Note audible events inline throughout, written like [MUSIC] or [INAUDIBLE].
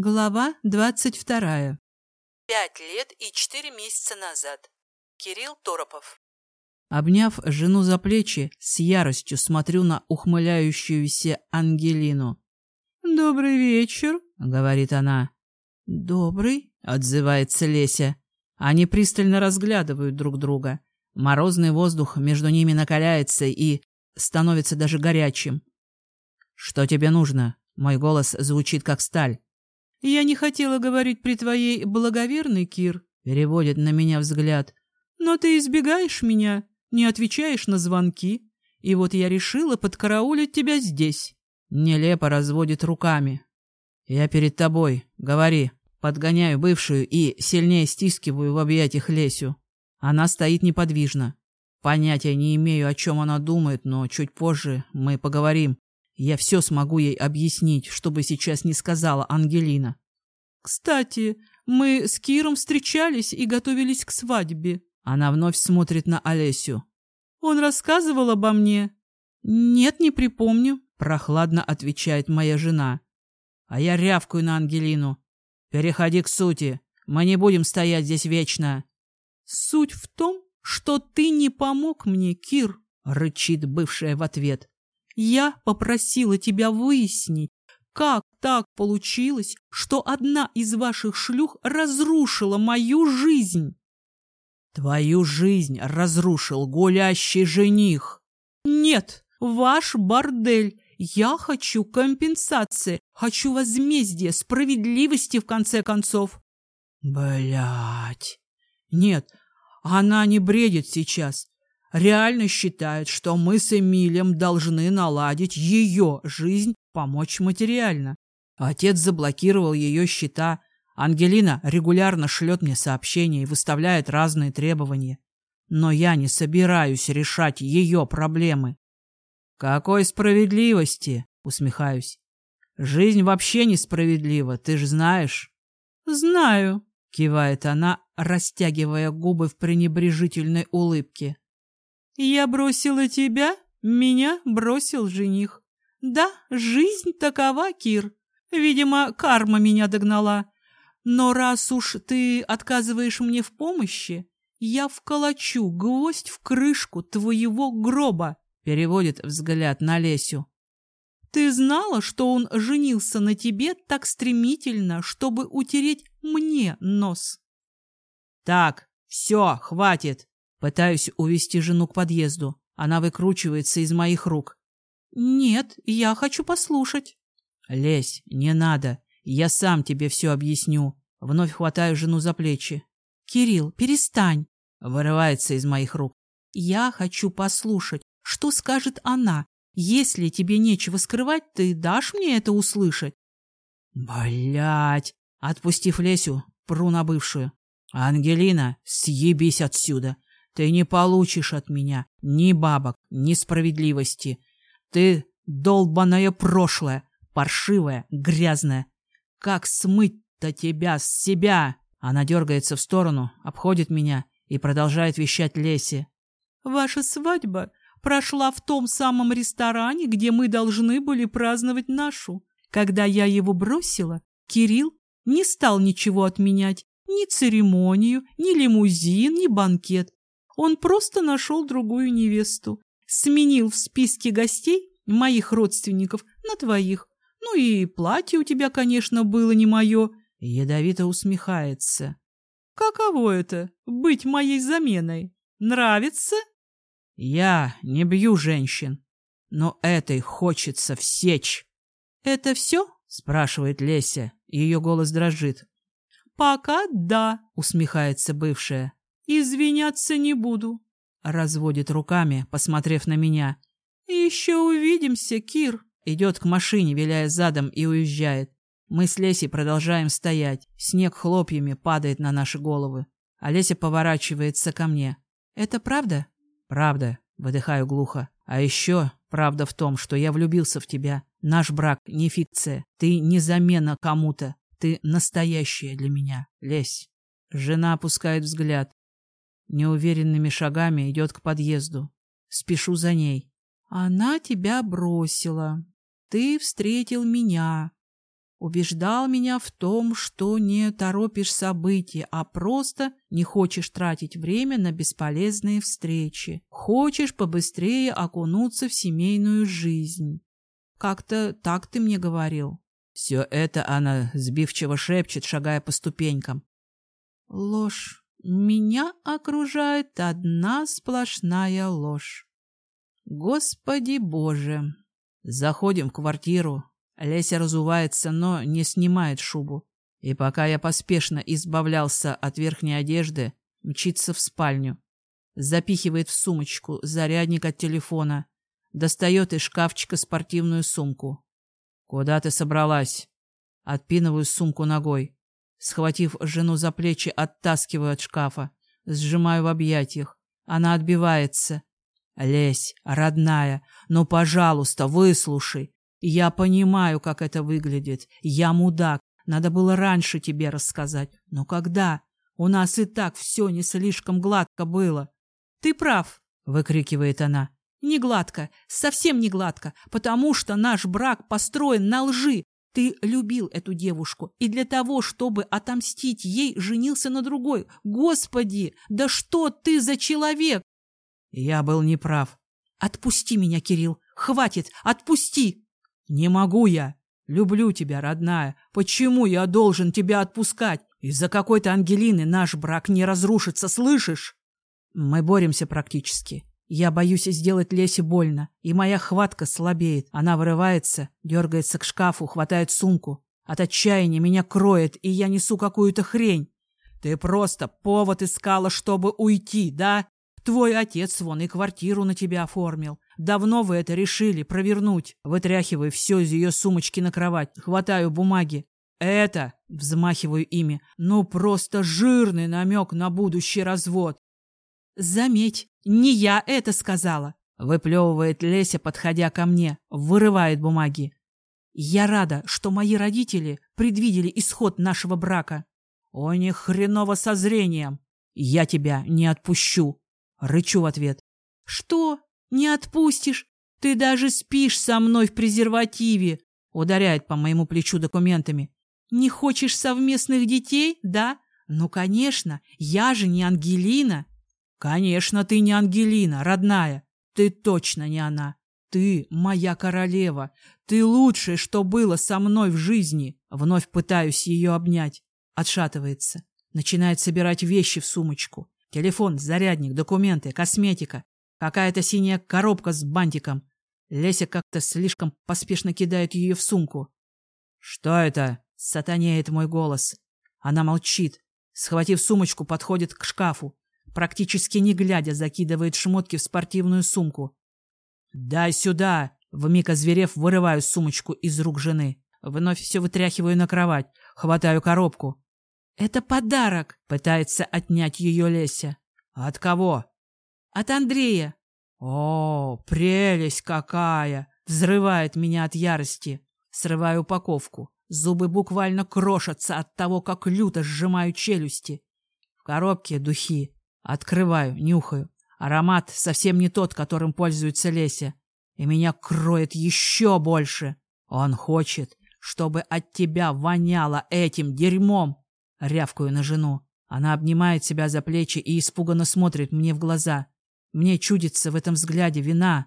Глава двадцать вторая. Пять лет и четыре месяца назад. Кирилл Торопов. Обняв жену за плечи, с яростью смотрю на ухмыляющуюся Ангелину. «Добрый вечер», — говорит она. «Добрый», — отзывается Леся. Они пристально разглядывают друг друга. Морозный воздух между ними накаляется и становится даже горячим. «Что тебе нужно?» Мой голос звучит как сталь. «Я не хотела говорить при твоей благоверной, Кир», — переводит на меня взгляд. «Но ты избегаешь меня, не отвечаешь на звонки, и вот я решила подкараулить тебя здесь». Нелепо разводит руками. «Я перед тобой, говори». Подгоняю бывшую и сильнее стискиваю в объятиях Лесю. Она стоит неподвижно. Понятия не имею, о чем она думает, но чуть позже мы поговорим. Я все смогу ей объяснить, чтобы сейчас не сказала Ангелина. «Кстати, мы с Киром встречались и готовились к свадьбе». Она вновь смотрит на Олесю. «Он рассказывал обо мне?» «Нет, не припомню», — прохладно отвечает моя жена. А я рявкаю на Ангелину. «Переходи к сути. Мы не будем стоять здесь вечно». «Суть в том, что ты не помог мне, Кир», — рычит бывшая в ответ. Я попросила тебя выяснить, как так получилось, что одна из ваших шлюх разрушила мою жизнь. Твою жизнь разрушил гулящий жених. Нет, ваш бордель. Я хочу компенсации, хочу возмездия, справедливости в конце концов. Блять. Нет, она не бредит сейчас реально считает, что мы с Эмилем должны наладить ее жизнь, помочь материально. Отец заблокировал ее счета. Ангелина регулярно шлет мне сообщения и выставляет разные требования. Но я не собираюсь решать ее проблемы. «Какой справедливости?» — усмехаюсь. «Жизнь вообще несправедлива, ты же знаешь». «Знаю», — кивает она, растягивая губы в пренебрежительной улыбке. Я бросила тебя, меня бросил жених. Да, жизнь такова, Кир. Видимо, карма меня догнала. Но раз уж ты отказываешь мне в помощи, я вколочу гвоздь в крышку твоего гроба, переводит взгляд на Лесю. Ты знала, что он женился на тебе так стремительно, чтобы утереть мне нос? Так, все, хватит. Пытаюсь увести жену к подъезду. Она выкручивается из моих рук. «Нет, я хочу послушать». «Лезь, не надо. Я сам тебе все объясню». Вновь хватаю жену за плечи. «Кирилл, перестань!» Вырывается из моих рук. «Я хочу послушать, что скажет она. Если тебе нечего скрывать, ты дашь мне это услышать?» Блять! Отпустив Лесю, пру на бывшую. «Ангелина, съебись отсюда! Ты не получишь от меня ни бабок, ни справедливости. Ты долбаное прошлое, паршивое, грязное. Как смыть-то тебя с себя? Она дергается в сторону, обходит меня и продолжает вещать Лесе. Ваша свадьба прошла в том самом ресторане, где мы должны были праздновать нашу. Когда я его бросила, Кирилл не стал ничего отменять, ни церемонию, ни лимузин, ни банкет. Он просто нашел другую невесту, сменил в списке гостей моих родственников на твоих. Ну и платье у тебя, конечно, было не мое. Ядовито усмехается. Каково это — быть моей заменой? Нравится? Я не бью женщин, но этой хочется всечь. Это все? — спрашивает Леся. Ее голос дрожит. «Пока да», — усмехается бывшая. «Извиняться не буду», — разводит руками, посмотрев на меня. «Еще увидимся, Кир», — идет к машине, виляя задом, и уезжает. Мы с Лесей продолжаем стоять. Снег хлопьями падает на наши головы. Олеся поворачивается ко мне. «Это правда?» «Правда», — выдыхаю глухо. «А еще правда в том, что я влюбился в тебя. Наш брак не фикция. Ты не замена кому-то. Ты настоящая для меня, Лесь». Жена опускает взгляд. Неуверенными шагами идет к подъезду. Спешу за ней. Она тебя бросила. Ты встретил меня. Убеждал меня в том, что не торопишь события, а просто не хочешь тратить время на бесполезные встречи. Хочешь побыстрее окунуться в семейную жизнь. Как-то так ты мне говорил. Все это она сбивчиво шепчет, шагая по ступенькам. Ложь. Меня окружает одна сплошная ложь. Господи Боже! Заходим в квартиру. Леся разувается, но не снимает шубу. И пока я поспешно избавлялся от верхней одежды, мчится в спальню. Запихивает в сумочку зарядник от телефона. Достает из шкафчика спортивную сумку. «Куда ты собралась?» Отпинываю сумку ногой. Схватив жену за плечи, оттаскиваю от шкафа. Сжимаю в объятиях. Она отбивается. «Лесь, родная, ну, пожалуйста, выслушай. Я понимаю, как это выглядит. Я мудак. Надо было раньше тебе рассказать. Но когда? У нас и так все не слишком гладко было. Ты прав, выкрикивает она. Не гладко, совсем не гладко, потому что наш брак построен на лжи. Ты любил эту девушку и для того, чтобы отомстить ей, женился на другой. Господи, да что ты за человек? Я был неправ. Отпусти меня, Кирилл. Хватит, отпусти. Не могу я. Люблю тебя, родная. Почему я должен тебя отпускать? Из-за какой-то Ангелины наш брак не разрушится, слышишь? Мы боремся практически. Я боюсь сделать Лесе больно, и моя хватка слабеет. Она вырывается, дергается к шкафу, хватает сумку. От отчаяния меня кроет, и я несу какую-то хрень. Ты просто повод искала, чтобы уйти, да? Твой отец вон и квартиру на тебя оформил. Давно вы это решили провернуть. Вытряхиваю все из ее сумочки на кровать, хватаю бумаги. Это, взмахиваю ими, ну просто жирный намек на будущий развод. Заметь, не я это сказала, выплевывает Леся, подходя ко мне, вырывает бумаги. Я рада, что мои родители предвидели исход нашего брака. О, ни хреново со зрением. Я тебя не отпущу. Рычу в ответ. Что? Не отпустишь? Ты даже спишь со мной в презервативе. Ударяет по моему плечу документами. Не хочешь совместных детей, да? Ну, конечно, я же не Ангелина. Конечно, ты не Ангелина, родная. Ты точно не она. Ты моя королева. Ты лучшее, что было со мной в жизни. Вновь пытаюсь ее обнять. Отшатывается. Начинает собирать вещи в сумочку. Телефон, зарядник, документы, косметика. Какая-то синяя коробка с бантиком. Леся как-то слишком поспешно кидает ее в сумку. «Что это?» — сатанеет мой голос. Она молчит. Схватив сумочку, подходит к шкафу. Практически не глядя, закидывает шмотки в спортивную сумку. «Дай сюда!» — вмиг озверев, вырываю сумочку из рук жены. Вновь все вытряхиваю на кровать. Хватаю коробку. «Это подарок!» — пытается отнять ее Леся. «От кого?» От Андрея. О, прелесть какая! Взрывает меня от ярости. Срываю упаковку. Зубы буквально крошатся от того, как люто сжимаю челюсти. В коробке духи. Открываю, нюхаю. Аромат совсем не тот, которым пользуется Леся. И меня кроет еще больше. Он хочет, чтобы от тебя воняло этим дерьмом. Рявкаю на жену. Она обнимает себя за плечи и испуганно смотрит мне в глаза. Мне чудится в этом взгляде вина.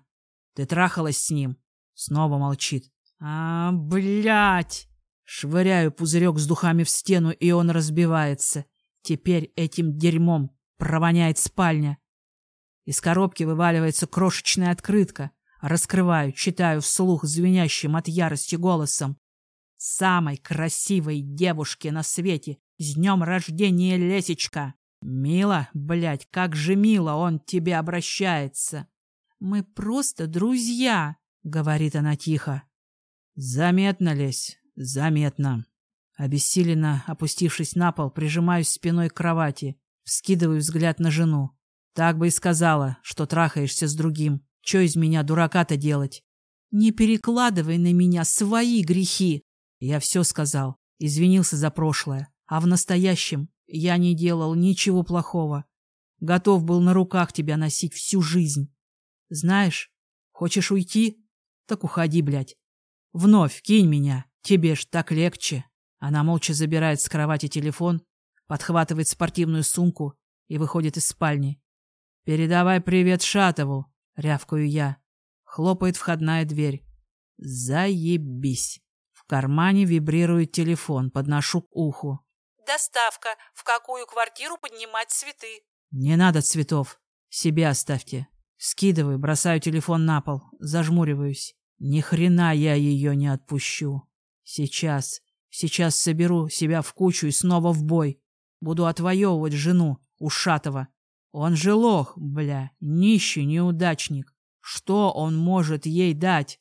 Ты трахалась с ним. Снова молчит. А, блядь! Швыряю пузырек с духами в стену, и он разбивается. Теперь этим дерьмом провоняет спальня. Из коробки вываливается крошечная открытка. Раскрываю, читаю вслух звенящим от ярости голосом. Самой красивой девушке на свете. С днем рождения, Лесечка! «Мило, блядь, как же мило он тебе обращается!» «Мы просто друзья», — говорит она тихо. «Заметно, Лесь, заметно». Обессиленно, опустившись на пол, прижимаюсь спиной к кровати, вскидываю взгляд на жену. Так бы и сказала, что трахаешься с другим. Че из меня дурака-то делать? Не перекладывай на меня свои грехи. Я все сказал, извинился за прошлое. А в настоящем я не делал ничего плохого. Готов был на руках тебя носить всю жизнь. Знаешь, хочешь уйти? Так уходи, блядь. Вновь кинь меня. Тебе ж так легче. Она молча забирает с кровати телефон, подхватывает спортивную сумку и выходит из спальни. «Передавай привет Шатову!» — рявкаю я. Хлопает входная дверь. «Заебись!» В кармане вибрирует телефон, подношу к уху. Доставка. В какую квартиру поднимать цветы? Не надо цветов. Себе оставьте. Скидываю, бросаю телефон на пол, зажмуриваюсь. Ни хрена я ее не отпущу. Сейчас, сейчас соберу себя в кучу и снова в бой. Буду отвоевывать жену, Ушатова. Он же лох, бля, нищий неудачник. Что он может ей дать?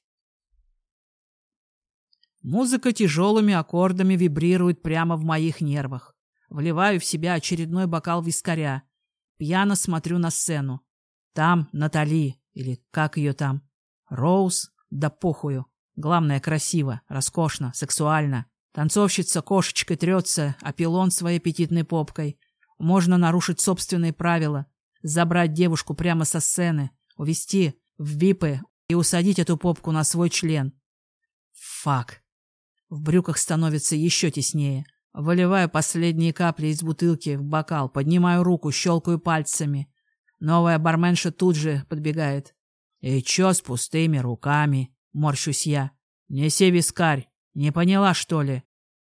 Музыка тяжелыми аккордами вибрирует прямо в моих нервах. Вливаю в себя очередной бокал вискаря. Пьяно смотрю на сцену. Там Натали, или как ее там. Роуз, да похую. Главное, красиво, роскошно, сексуально. Танцовщица кошечкой трется, а пилон своей аппетитной попкой. Можно нарушить собственные правила, забрать девушку прямо со сцены, увести в випы и усадить эту попку на свой член. Фак. В брюках становится еще теснее. Выливаю последние капли из бутылки в бокал, поднимаю руку, щелкаю пальцами. Новая барменша тут же подбегает. «И чё с пустыми руками?» — морщусь я. «Неси вискарь. Не поняла, что ли?»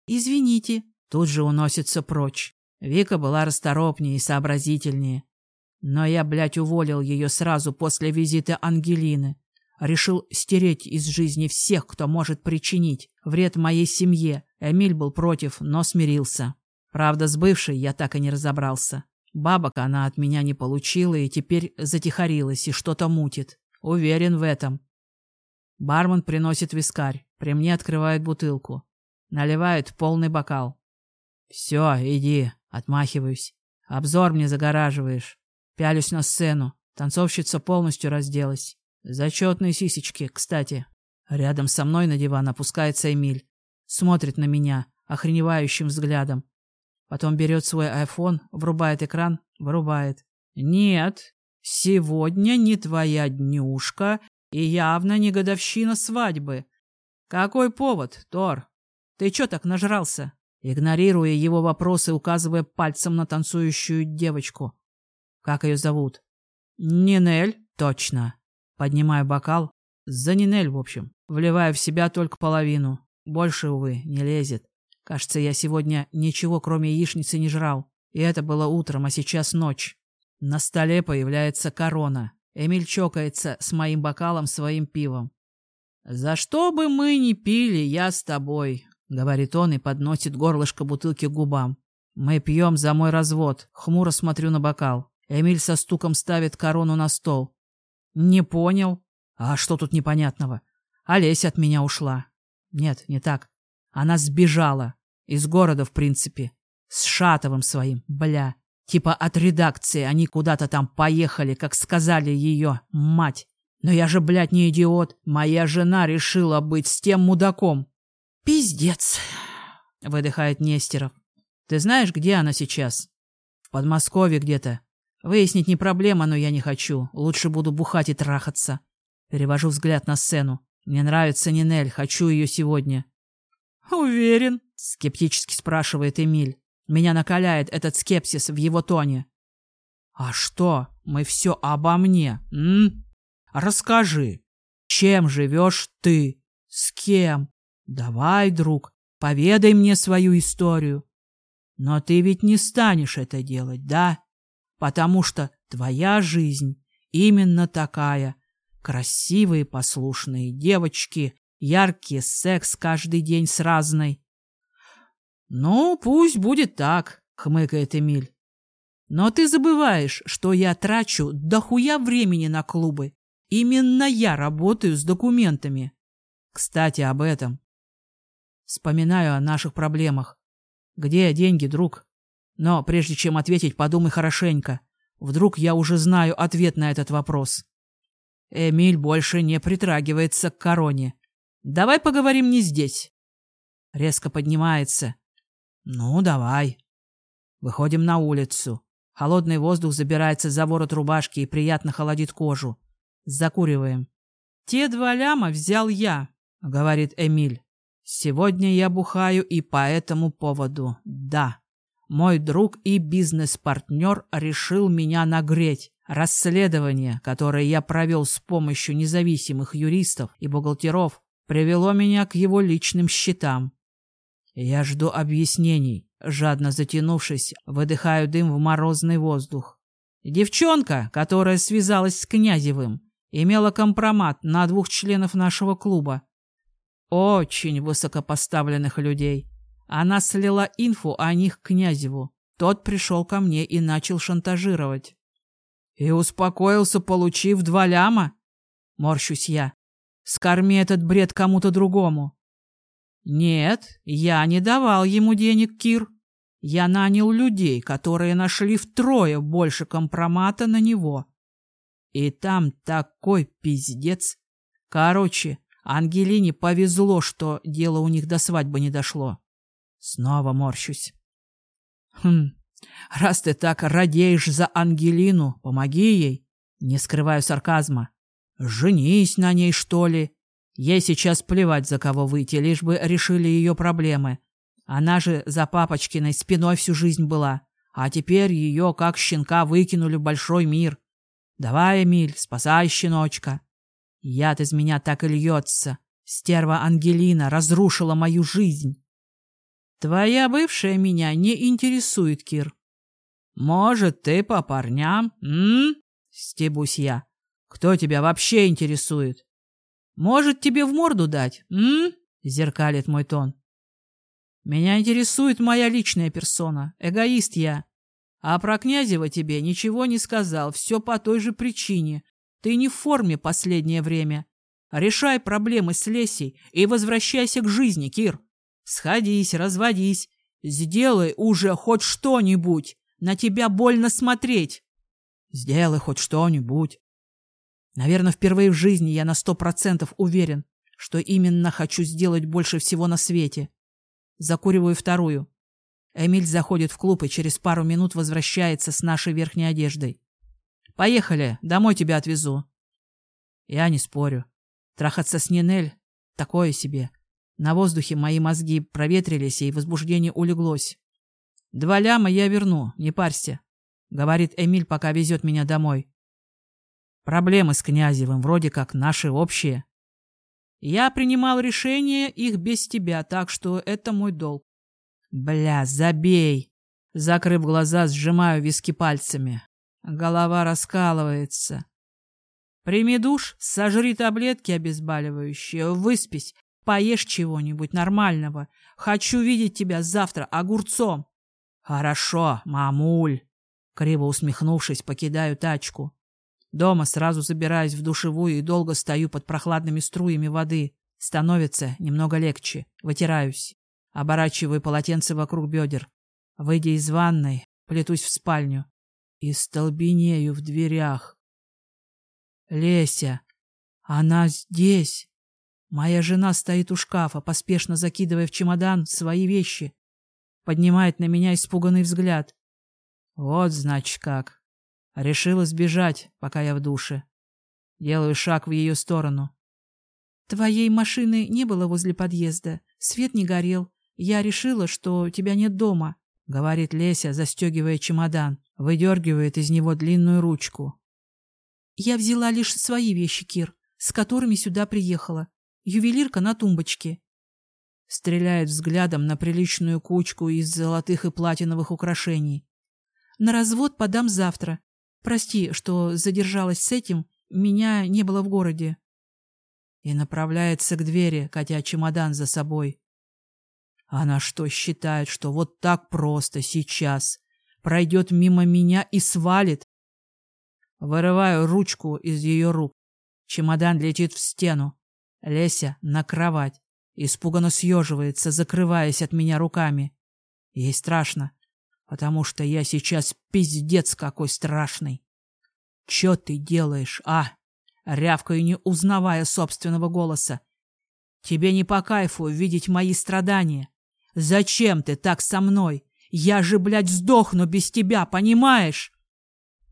«Извините». Тут же уносится прочь. Вика была расторопнее и сообразительнее. Но я, блядь, уволил ее сразу после визита Ангелины. Решил стереть из жизни всех, кто может причинить вред моей семье. Эмиль был против, но смирился. Правда, с бывшей я так и не разобрался. Бабок она от меня не получила и теперь затихарилась и что-то мутит. Уверен в этом. Бармен приносит вискарь. При мне открывает бутылку. Наливает полный бокал. «Все, иди», — отмахиваюсь. «Обзор мне загораживаешь». Пялюсь на сцену. Танцовщица полностью разделась. Зачетные сисечки, кстати. Рядом со мной на диван опускается Эмиль. Смотрит на меня охреневающим взглядом. Потом берет свой айфон, врубает экран, вырубает. «Нет, сегодня не твоя днюшка и явно не годовщина свадьбы. Какой повод, Тор? Ты чё так нажрался?» Игнорируя его вопросы, указывая пальцем на танцующую девочку. «Как ее зовут?» «Нинель, точно». Поднимаю бокал. За Нинель, в общем. Вливаю в себя только половину. Больше, увы, не лезет. Кажется, я сегодня ничего, кроме яичницы, не жрал. И это было утром, а сейчас ночь. На столе появляется корона. Эмиль чокается с моим бокалом своим пивом. «За что бы мы ни пили, я с тобой», — говорит он и подносит горлышко бутылки к губам. «Мы пьем за мой развод». Хмуро смотрю на бокал. Эмиль со стуком ставит корону на стол. Не понял. А что тут непонятного? Олеся от меня ушла. Нет, не так. Она сбежала. Из города, в принципе. С Шатовым своим, бля. Типа от редакции они куда-то там поехали, как сказали ее, мать. Но я же, блядь, не идиот. Моя жена решила быть с тем мудаком. Пиздец, выдыхает Нестеров. Ты знаешь, где она сейчас? В Подмосковье где-то. Выяснить не проблема, но я не хочу. Лучше буду бухать и трахаться. Перевожу взгляд на сцену. Мне нравится Нинель, хочу ее сегодня. Уверен? Скептически спрашивает Эмиль. Меня накаляет этот скепсис в его тоне. А что? Мы все обо мне, м? Расскажи. Чем живешь ты? С кем? Давай, друг, поведай мне свою историю. Но ты ведь не станешь это делать, да? потому что твоя жизнь именно такая. Красивые послушные девочки, яркий секс каждый день с разной. «Ну, пусть будет так», — хмыкает Эмиль. «Но ты забываешь, что я трачу дохуя времени на клубы. Именно я работаю с документами. Кстати, об этом. Вспоминаю о наших проблемах. Где деньги, друг? Но прежде чем ответить, подумай хорошенько. Вдруг я уже знаю ответ на этот вопрос. Эмиль больше не притрагивается к короне. Давай поговорим не здесь. Резко поднимается. Ну, давай. Выходим на улицу. Холодный воздух забирается за ворот рубашки и приятно холодит кожу. Закуриваем. Те два ляма взял я, говорит Эмиль. Сегодня я бухаю и по этому поводу. Да, мой друг и бизнес-партнер решил меня нагреть. Расследование, которое я провел с помощью независимых юристов и бухгалтеров, привело меня к его личным счетам. Я жду объяснений, жадно затянувшись, выдыхаю дым в морозный воздух. Девчонка, которая связалась с Князевым, имела компромат на двух членов нашего клуба. Очень высокопоставленных людей. Она слила инфу о них Князеву. Тот пришел ко мне и начал шантажировать. И успокоился, получив два ляма? Морщусь я. Скорми этот бред кому-то другому. Нет, я не давал ему денег, Кир. Я нанял людей, которые нашли втрое больше компромата на него. И там такой пиздец. Короче, Ангелине повезло, что дело у них до свадьбы не дошло. Снова морщусь. Хм, раз ты так радеешь за Ангелину, помоги ей. Не скрываю сарказма. Женись на ней, что ли. Ей сейчас плевать, за кого выйти, лишь бы решили ее проблемы. Она же за папочкиной спиной всю жизнь была. А теперь ее, как щенка, выкинули в большой мир. Давай, Эмиль, спасай щеночка. Яд из меня так и льется. Стерва Ангелина разрушила мою жизнь. Твоя бывшая меня не интересует, Кир. Может, ты по парням, м? Стебусь я. Кто тебя вообще интересует? Может, тебе в морду дать, м? Зеркалит мой тон. Меня интересует моя личная персона. Эгоист я. А про Князева тебе ничего не сказал. Все по той же причине. Ты не в форме последнее время. Решай проблемы с Лесей и возвращайся к жизни, Кир. Сходись, разводись. Сделай уже хоть что-нибудь. На тебя больно смотреть. Сделай хоть что-нибудь. Наверное, впервые в жизни я на сто процентов уверен, что именно хочу сделать больше всего на свете. Закуриваю вторую. Эмиль заходит в клуб и через пару минут возвращается с нашей верхней одеждой. «Поехали, домой тебя отвезу». Я не спорю. Трахаться с Нинель — такое себе. На воздухе мои мозги проветрились, и возбуждение улеглось. «Два ляма я верну, не парься», — говорит Эмиль, пока везет меня домой. «Проблемы с Князевым вроде как наши общие. Я принимал решение их без тебя, так что это мой долг». «Бля, забей!» Закрыв глаза, сжимаю виски пальцами. Голова раскалывается. Прими душ, сожри таблетки обезболивающие, выспись, Поешь чего-нибудь нормального. Хочу видеть тебя завтра огурцом. Хорошо, мамуль. Криво усмехнувшись, покидаю тачку. Дома сразу забираюсь в душевую и долго стою под прохладными струями воды. Становится немного легче. Вытираюсь. Оборачиваю полотенце вокруг бедер. Выйдя из ванной, плетусь в спальню. И столбенею в дверях. Леся, она здесь. Моя жена стоит у шкафа, поспешно закидывая в чемодан свои вещи. Поднимает на меня испуганный взгляд. Вот, значит, как. Решила сбежать, пока я в душе. Делаю шаг в ее сторону. Твоей машины не было возле подъезда. Свет не горел. Я решила, что тебя нет дома, — говорит Леся, застегивая чемодан. Выдергивает из него длинную ручку. Я взяла лишь свои вещи, Кир, с которыми сюда приехала. Ювелирка на тумбочке. Стреляет взглядом на приличную кучку из золотых и платиновых украшений. На развод подам завтра. Прости, что задержалась с этим, меня не было в городе. И направляется к двери, катя чемодан за собой. Она что, считает, что вот так просто сейчас пройдет мимо меня и свалит? Вырываю ручку из ее рук. Чемодан летит в стену. Леся на кровать, испуганно съеживается, закрываясь от меня руками. Ей страшно, потому что я сейчас пиздец какой страшный. Чё ты делаешь, а? Рявкаю, не узнавая собственного голоса. Тебе не по кайфу видеть мои страдания. Зачем ты так со мной? Я же, блядь, сдохну без тебя, понимаешь?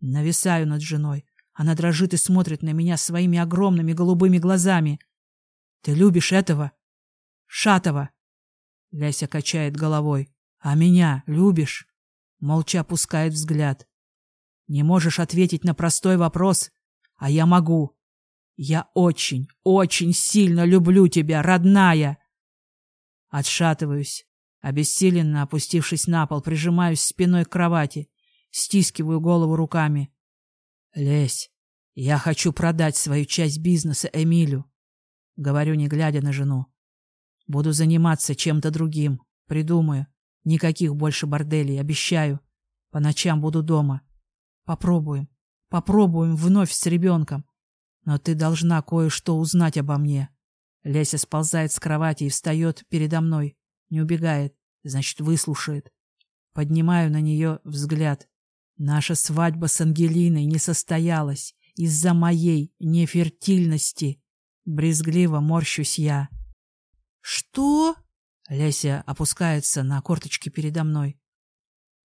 Нависаю над женой. Она дрожит и смотрит на меня своими огромными голубыми глазами. Ты любишь этого? Шатова. Ляся качает головой. А меня любишь? Молча опускает взгляд. Не можешь ответить на простой вопрос, а я могу. Я очень, очень сильно люблю тебя, родная. Отшатываюсь, обессиленно опустившись на пол, прижимаюсь спиной к кровати, стискиваю голову руками. Лесь, я хочу продать свою часть бизнеса Эмилю. Говорю, не глядя на жену. Буду заниматься чем-то другим. Придумаю. Никаких больше борделей, обещаю. По ночам буду дома. Попробуем. Попробуем вновь с ребенком. Но ты должна кое-что узнать обо мне. Леся сползает с кровати и встает передо мной. Не убегает, значит, выслушает. Поднимаю на нее взгляд. Наша свадьба с Ангелиной не состоялась из-за моей нефертильности. Брезгливо морщусь я. «Что?» Леся опускается на корточки передо мной.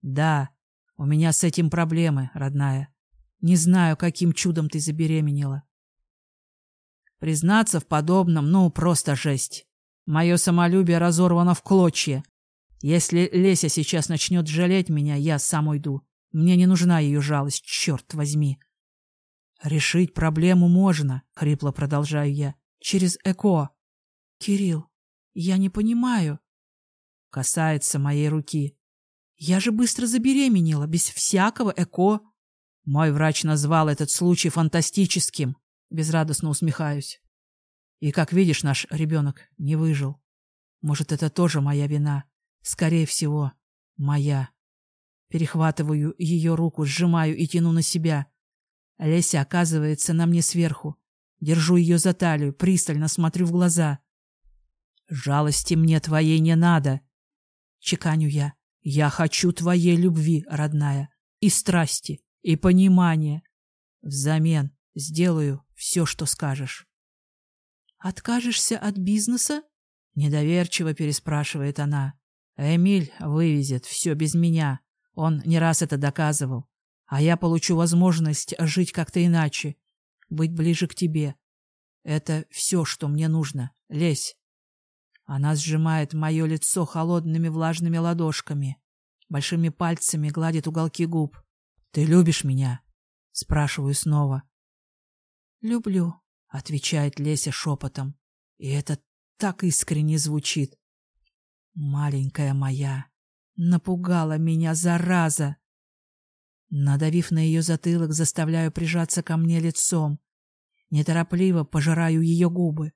«Да, у меня с этим проблемы, родная. Не знаю, каким чудом ты забеременела. Признаться в подобном, ну, просто жесть. Мое самолюбие разорвано в клочья. Если Леся сейчас начнет жалеть меня, я сам уйду. Мне не нужна ее жалость, черт возьми. Решить проблему можно, — хрипло продолжаю я, — через ЭКО. Кирилл, я не понимаю. Касается моей руки. Я же быстро забеременела, без всякого ЭКО. Мой врач назвал этот случай фантастическим. Безрадостно усмехаюсь. И, как видишь, наш ребенок не выжил. Может, это тоже моя вина. Скорее всего, моя. Перехватываю ее руку, сжимаю и тяну на себя. Леся оказывается на мне сверху. Держу ее за талию, пристально смотрю в глаза. «Жалости мне твоей не надо!» Чеканю я. «Я хочу твоей любви, родная, и страсти, и понимания. Взамен сделаю все, что скажешь. «Откажешься от бизнеса?» — недоверчиво переспрашивает она. «Эмиль вывезет все без меня. Он не раз это доказывал. А я получу возможность жить как-то иначе, быть ближе к тебе. Это все, что мне нужно. Лезь». Она сжимает мое лицо холодными влажными ладошками, большими пальцами гладит уголки губ. «Ты любишь меня?» — спрашиваю снова. «Люблю», — отвечает Леся шепотом. И это так искренне звучит. «Маленькая моя, напугала меня, зараза!» Надавив на ее затылок, заставляю прижаться ко мне лицом. Неторопливо пожираю ее губы.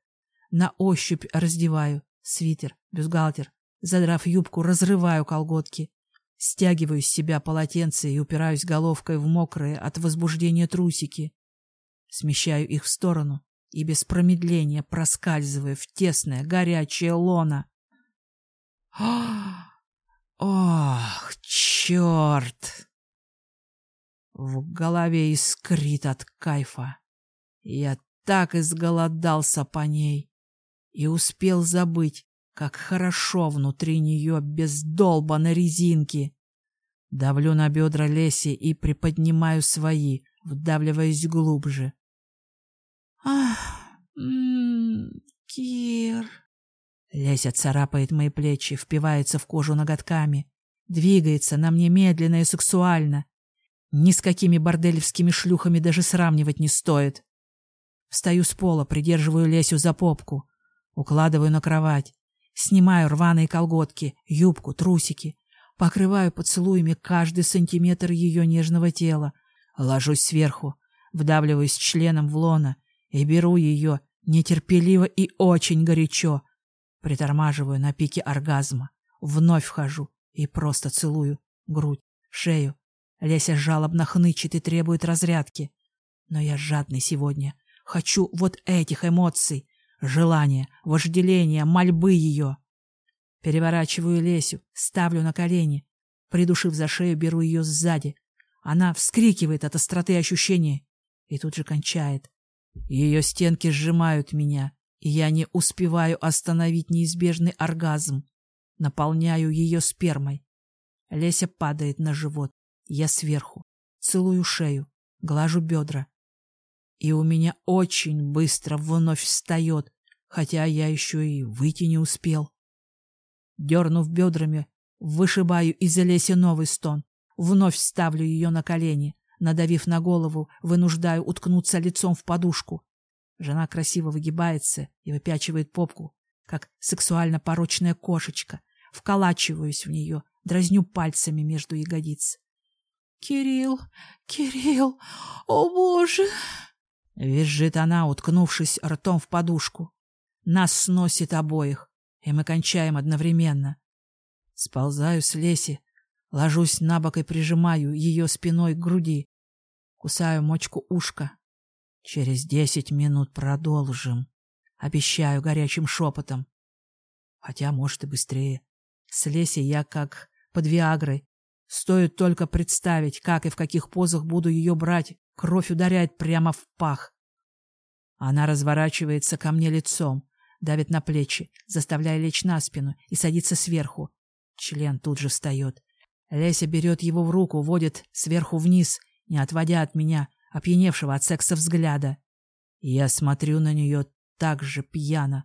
На ощупь раздеваю. Свитер, бюстгальтер. Задрав юбку, разрываю колготки. Стягиваю с себя полотенце и упираюсь головкой в мокрые от возбуждения трусики. Смещаю их в сторону и без промедления проскальзываю в тесное горячее лоно. [GASPS] Ох, черт! В голове искрит от кайфа. Я так изголодался по ней и успел забыть, как хорошо внутри нее без долбаной резинки. Давлю на бедра Леси и приподнимаю свои, вдавливаясь глубже. Ах, м Кир. Леся царапает мои плечи, впивается в кожу ноготками, двигается на мне медленно и сексуально. Ни с какими бордельевскими шлюхами даже сравнивать не стоит. Встаю с пола, придерживаю Лесю за попку, укладываю на кровать, снимаю рваные колготки, юбку, трусики, покрываю поцелуями каждый сантиметр ее нежного тела, ложусь сверху, вдавливаюсь членом в лона и беру ее нетерпеливо и очень горячо. Притормаживаю на пике оргазма, вновь вхожу и просто целую грудь, шею. Леся жалобно хнычет и требует разрядки. Но я жадный сегодня. Хочу вот этих эмоций. Желания, вожделения, мольбы ее. Переворачиваю Лесю, ставлю на колени. Придушив за шею, беру ее сзади. Она вскрикивает от остроты ощущения и тут же кончает. Ее стенки сжимают меня, и я не успеваю остановить неизбежный оргазм. Наполняю ее спермой. Леся падает на живот. Я сверху. Целую шею. Глажу бедра. И у меня очень быстро вновь встает, хотя я еще и выйти не успел. Дернув бедрами, вышибаю из Леси новый стон, вновь ставлю ее на колени, надавив на голову, вынуждаю уткнуться лицом в подушку. Жена красиво выгибается и выпячивает попку, как сексуально-порочная кошечка. Вколачиваюсь в нее, дразню пальцами между ягодиц. «Кирилл! Кирилл! О, Боже!» Визжит она, уткнувшись ртом в подушку. Нас сносит обоих, и мы кончаем одновременно. Сползаю с леси, ложусь на бок и прижимаю ее спиной к груди. Кусаю мочку ушка. Через десять минут продолжим. Обещаю горячим шепотом. Хотя, может, и быстрее. С леси я как под Виагрой. Стоит только представить, как и в каких позах буду ее брать, кровь ударяет прямо в пах. Она разворачивается ко мне лицом, давит на плечи, заставляя лечь на спину и садится сверху. Член тут же встает. Леся берет его в руку, водит сверху вниз, не отводя от меня, опьяневшего от секса взгляда. Я смотрю на нее так же пьяно.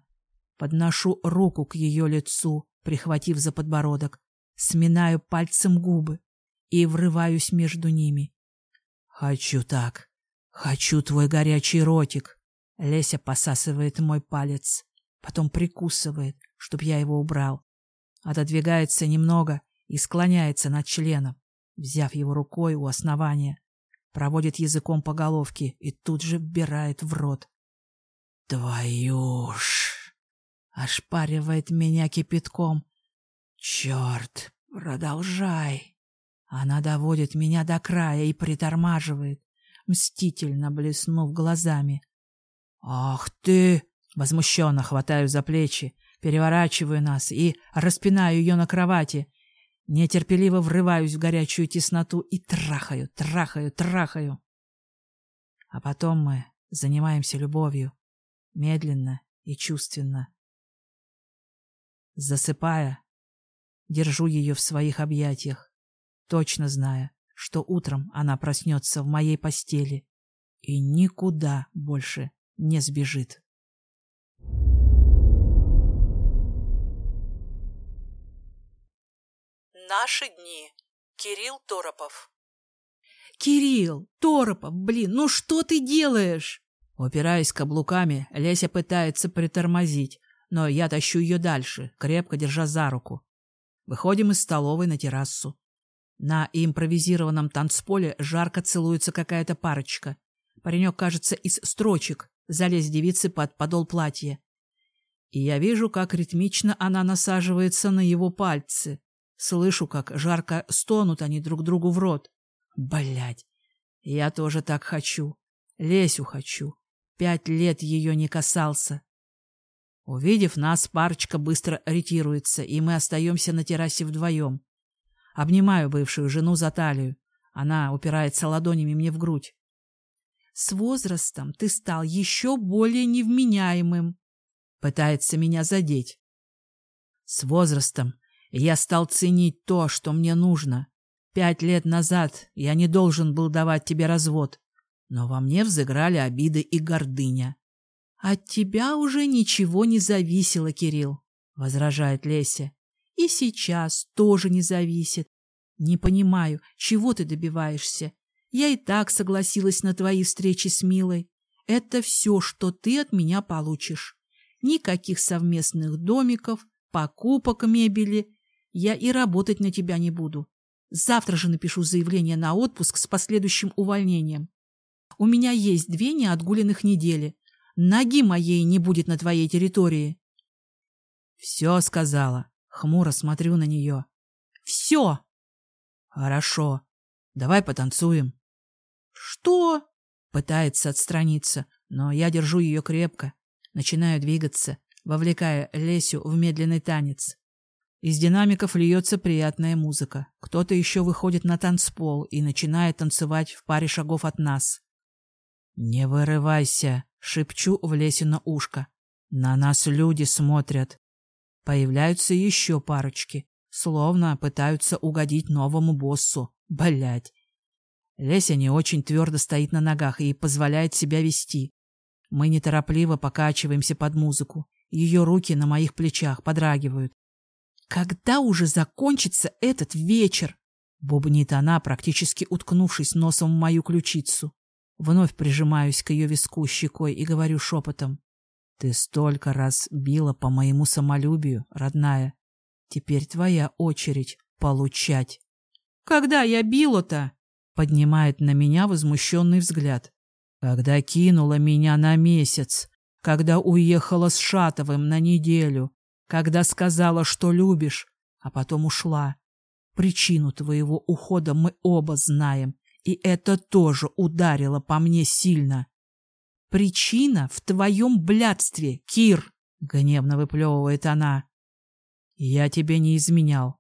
Подношу руку к ее лицу, прихватив за подбородок сминаю пальцем губы и врываюсь между ними. «Хочу так. Хочу твой горячий ротик». Леся посасывает мой палец, потом прикусывает, чтоб я его убрал. Отодвигается немного и склоняется над членом, взяв его рукой у основания. Проводит языком по головке и тут же вбирает в рот. «Твою ж!» Ошпаривает меня кипятком, Черт, продолжай. Она доводит меня до края и притормаживает, мстительно блеснув глазами. Ах ты! Возмущенно хватаю за плечи, переворачиваю нас и распинаю ее на кровати. Нетерпеливо врываюсь в горячую тесноту и трахаю, трахаю, трахаю. А потом мы занимаемся любовью, медленно и чувственно. Засыпая, Держу ее в своих объятиях, точно зная, что утром она проснется в моей постели и никуда больше не сбежит. Наши дни. Кирилл Торопов. Кирилл, Торопов, блин, ну что ты делаешь? Упираясь каблуками, Леся пытается притормозить, но я тащу ее дальше, крепко держа за руку. Выходим из столовой на террасу. На импровизированном танцполе жарко целуется какая-то парочка. Паренек, кажется, из строчек, залез девицы под подол платья. И я вижу, как ритмично она насаживается на его пальцы. Слышу, как жарко стонут они друг другу в рот. Блять, я тоже так хочу. Лесю хочу. Пять лет ее не касался. Увидев нас, парочка быстро ретируется, и мы остаемся на террасе вдвоем. Обнимаю бывшую жену за талию. Она упирается ладонями мне в грудь. «С возрастом ты стал еще более невменяемым», — пытается меня задеть. «С возрастом я стал ценить то, что мне нужно. Пять лет назад я не должен был давать тебе развод, но во мне взыграли обиды и гордыня. «От тебя уже ничего не зависело, Кирилл», — возражает Леся. «И сейчас тоже не зависит. Не понимаю, чего ты добиваешься. Я и так согласилась на твои встречи с Милой. Это все, что ты от меня получишь. Никаких совместных домиков, покупок мебели. Я и работать на тебя не буду. Завтра же напишу заявление на отпуск с последующим увольнением. У меня есть две неотгуленных недели. Ноги моей не будет на твоей территории. Все сказала. Хмуро смотрю на нее. Все. Хорошо. Давай потанцуем. Что? Пытается отстраниться, но я держу ее крепко. Начинаю двигаться, вовлекая Лесю в медленный танец. Из динамиков льется приятная музыка. Кто-то еще выходит на танцпол и начинает танцевать в паре шагов от нас. «Не вырывайся!» Шепчу в Лесино ушко. На нас люди смотрят. Появляются еще парочки, словно пытаются угодить новому боссу. Блять. Леся не очень твердо стоит на ногах и позволяет себя вести. Мы неторопливо покачиваемся под музыку, Ее руки на моих плечах подрагивают. «Когда уже закончится этот вечер?» — бубнит она, практически уткнувшись носом в мою ключицу. Вновь прижимаюсь к ее виску щекой и говорю шепотом. «Ты столько раз била по моему самолюбию, родная. Теперь твоя очередь получать». «Когда я била-то?» — поднимает на меня возмущенный взгляд. «Когда кинула меня на месяц», когда уехала с Шатовым на неделю, когда сказала, что любишь, а потом ушла. Причину твоего ухода мы оба знаем, и это тоже ударило по мне сильно. Причина в твоем блядстве, Кир, — гневно выплевывает она. Я тебе не изменял.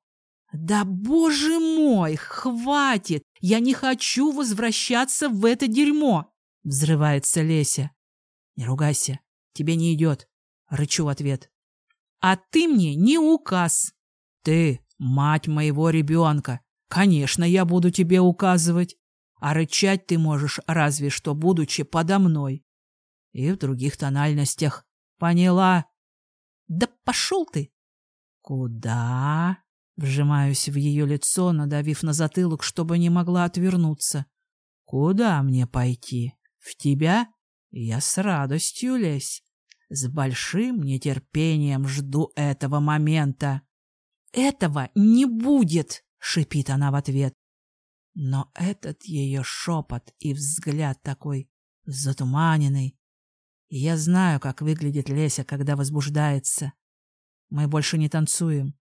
Да, боже мой, хватит! Я не хочу возвращаться в это дерьмо! Взрывается Леся. Не ругайся. Тебе не идет. Рычу в ответ. А ты мне не указ. Ты мать моего ребенка. Конечно, я буду тебе указывать. А рычать ты можешь разве что, будучи подо мной. И в других тональностях. Поняла? Да пошел ты. Куда? Вжимаюсь в ее лицо, надавив на затылок, чтобы не могла отвернуться. Куда мне пойти? В тебя? Я с радостью, Лесь. С большим нетерпением жду этого момента. «Этого не будет!» — шипит она в ответ. Но этот ее шепот и взгляд такой затуманенный. Я знаю, как выглядит Леся, когда возбуждается. Мы больше не танцуем.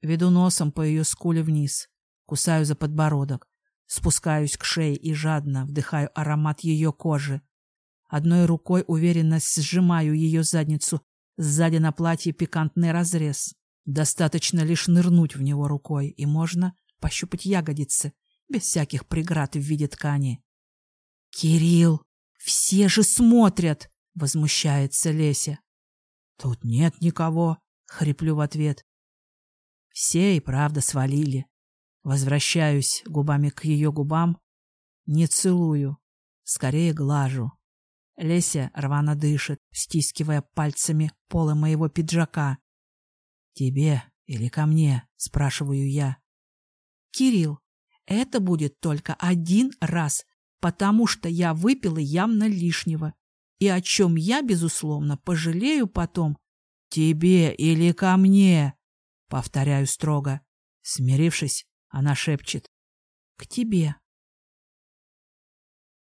Веду носом по ее скуле вниз, кусаю за подбородок, спускаюсь к шее и жадно вдыхаю аромат ее кожи. Одной рукой уверенно сжимаю ее задницу. Сзади на платье пикантный разрез. Достаточно лишь нырнуть в него рукой, и можно пощупать ягодицы, без всяких преград в виде ткани. «Кирилл, все же смотрят!» — возмущается Леся. «Тут нет никого», — хриплю в ответ. Все и правда свалили. Возвращаюсь губами к ее губам. Не целую, скорее глажу. Леся рвано дышит, стискивая пальцами полы моего пиджака. «Тебе или ко мне?» — спрашиваю я. «Кирилл, это будет только один раз, потому что я выпила явно лишнего, и о чем я, безусловно, пожалею потом. Тебе или ко мне?» — повторяю строго. Смирившись, она шепчет. «К тебе».